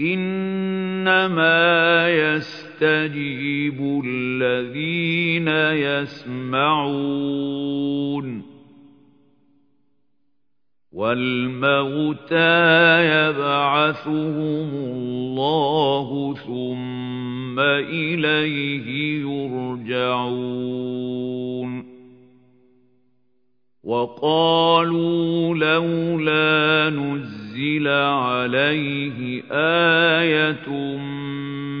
إِنَّمَا يَسْتَجِيبُ الَّذِينَ يَسْمَعُونَ. وَالْمَوْتَى يَبْعَثُهُمُ اللَّهُ ثُمَّ إِلَيْهِ يُرْجَعُونَ. وَقَالُوا لَوْلَا نُزِّلَ عَلَيْهِ آيَةٌ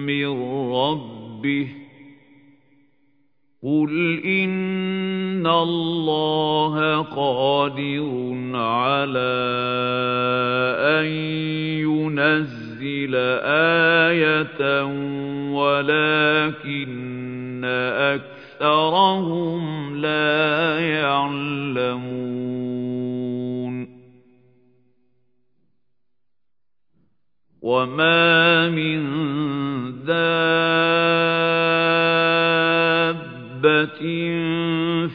مِّن رَّبِّهِ قُلْ إِنَّ اللَّهَ قَادِرٌ عَلَىٰ أَن يُنَزِّلَ آيَةً وَلَٰكِنَّ أَكْثَرَهُمْ لَا يَعْلَمُونَ وَمَا مِن دَابَّةٍ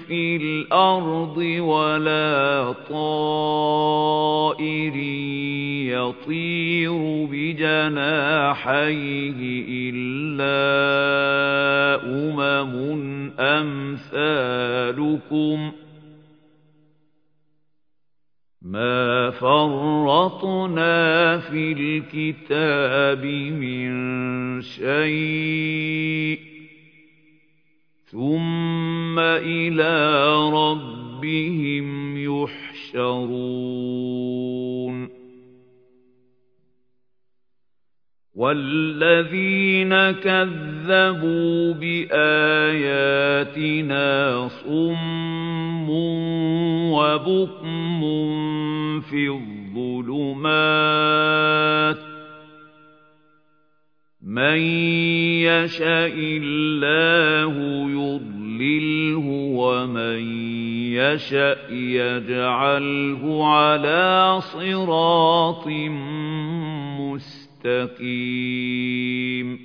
فِي الْأَرْضِ وَلَا طَائِرٍ يَطِيرُ بِجَنَاحَيْهِ إِلَّا أُمَمٌ أَمْثَالُكُم ۚ مَا فَرَّطْنَا فِي الْكِتَابِ مِن شَيْءٍ ۚ ثُمَّ إِلَىٰ رَبِّهِمْ يُحْشَرُونَ وَالَّذِينَ كَذَّبُوا بِآيَاتِنَا صُمٌّ وَبُكْمٌ فِي الظُّلُمَاتِ ۗ مَن يَشَإِ اللَّهُ يُضْلِلْهُ وَمَن يَشَأْ يَجْعَلْهُ عَلَىٰ صِرَاطٍ مُّسْتَقِيمٍ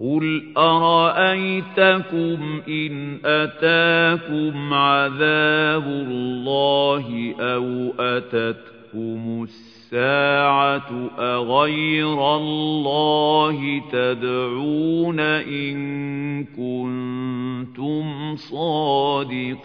قُلْ أَرَأَيْتَكُمْ إِنْ أَتَاكُمْ عَذَابُ اللَّهِ أَوْ أَتَتْكُمُ السَّاعَةُ أَغَيْرَ اللَّهِ تَدْعُونَ إِن كُنتُمْ صَادِقِينَ.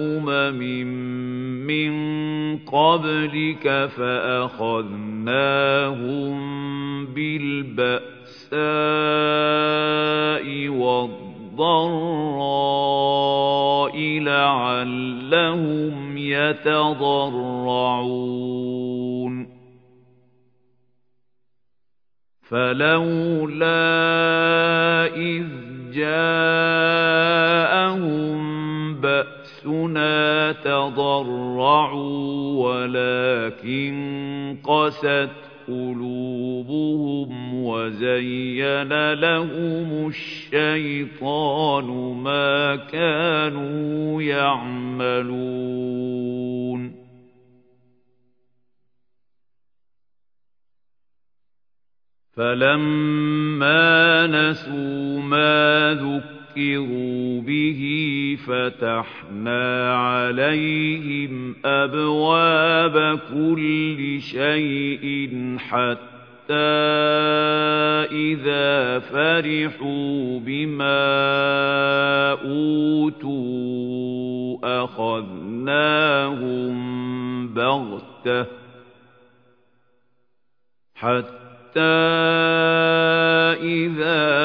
مِّن قَبْلِكَ فَأَخَذْنَاهُم بِالْبَأْسَاءِ وَالضَّرَّاءِ لَعَلَّهُمْ يَتَضَرَّعُونَ. فَلَوْلَا إِذْ جَاءَهُم بَأْسُنَا تَضَرَّعُوا وَلَٰكِن قَسَتْ قُلُوبُهُمْ وَزَيَّنَ لَهُمُ الشَّيْطَانُ مَا كَانُوا يَعْمَلُونَ فَلَمَّا نَسُوا مَا ذُكِّرُوا بِهِ فَتَحْنَا عَلَيْهِمْ أَبْوَابَ كُلِّ شَيْءٍ حَتَّىٰ إِذَا فَرِحُوا بِمَا أُوتُوا أَخَذْنَاهُم بَغْتَةً حَتَّىٰ إِذَا